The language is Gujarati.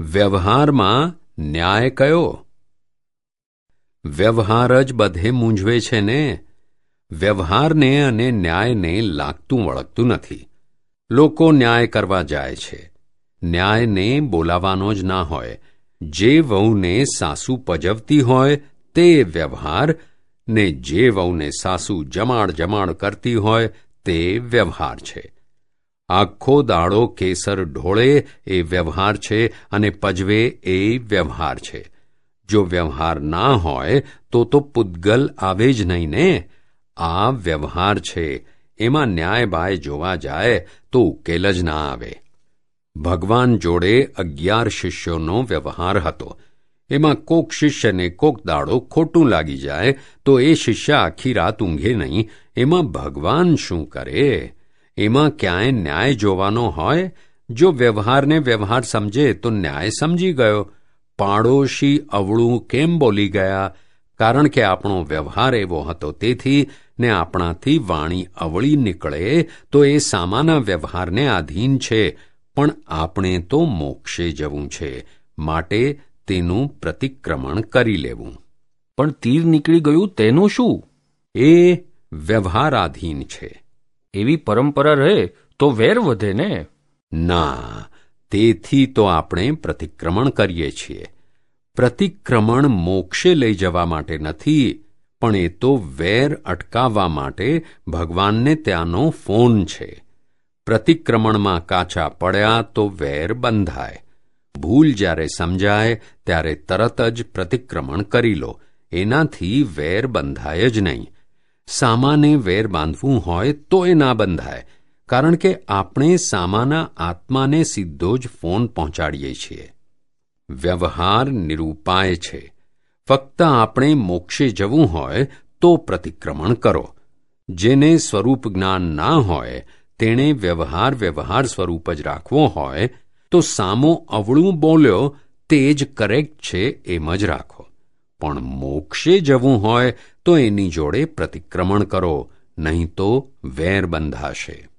વ્યવહારમાં ન્યાય કયો? વ્યવહાર જ બધે મૂંઝવે છે ને. વ્યવહારને અને ન્યાયને લાગતું વળગતું નથી. લોકો ન્યાય કરવા જાય છે. ન્યાયને બોલાવાનો જ ના હોય. જે વહુને સાસુ પજવતી હોય તે વ્યવહાર ને જે વહુને સાસુ જમાડ જમાડ કરતી હોય તે વ્યવહાર છે. આખો દાડો કેસર ઢોળે એ વ્યવહાર છે અને પજવે એ વ્યવહાર છે. જો વ્યવહાર ના હોય, તો તો પૂદગલ આવે જ નહીં ને? આ વ્યવહાર છે. એમાં ન્યાય બાય જોવા જાય, તો ઉકેલ જ ના આવે. ભગવાન જોડે અગિયાર શિષ્યોનો વ્યવહાર હતો. એમાં કોક શિષ્યને કોક દાડો ખોટું લાગી જાય, તો એ શિષ્ય આખી રાત ઊંઘે નહીં. એમાં ભગવાન શું કરે? એમાં ક્યાંય ન્યાય જોવાનો હોય? જો વ્યવહારને વ્યવહાર સમજે તો ન્યાય સમજી ગયો. પાડોશી અવળું કેમ બોલી ગયા? કારણ કે આપણો વ્યવહાર એવો હતો. તેથી ને આપણાથી વાણી અવળી નીકળે તો એ સામાના વ્યવહારને આધીન છે. પણ આપણે તો મોક્ષે જવું છે. માટે તેનું પ્રતિક્રમણ કરી લેવું. પણ તીર નીકળી ગયું તેનું શું? એ વ્યવહારાધીન છે. એવી પરંપરા રહે તો વેર વધે ને? ના, તેથી તો આપણે પ્રતિક્રમણ કરીએ છીએ. પ્રતિક્રમણ મોક્ષે લઈ જવા માટે નથી, પણ એ તો વેર અટકાવવા માટે ભગવાનને ત્યાંનો ફોન છે. પ્રતિક્રમણમાં કાચા પડ્યા તો વેર બંધાય. ભૂલ જ્યારે સમજાય, ત્યારે તરત જ પ્રતિક્રમણ કરી લો. એનાથી વેર બંધાય જ નહીં. સામાને વેર બાંધવું હોય તો એ ના બંધાય, કારણ કે આપણે સામાના આત્માને સીધો જ ફોન પહોંચાડીએ છીએ. વ્યવહાર નિરૂપાય છે. ફક્ત આપણે મોક્ષે જવું હોય તો પ્રતિક્રમણ કરો. જેને સ્વરૂપ જ્ઞાન ના હોય, તેણે વ્યવહાર વ્યવહાર સ્વરૂપ જ રાખવો હોય, તો સામો અવળું બોલ્યો, તે જ કરેક્ટ છે એમ જ રાખો. પણ મોક્ષે જવું હોય તો એની જોડે પ્રતિક્રમણ કરો નહીં તો વેર બંધાશે.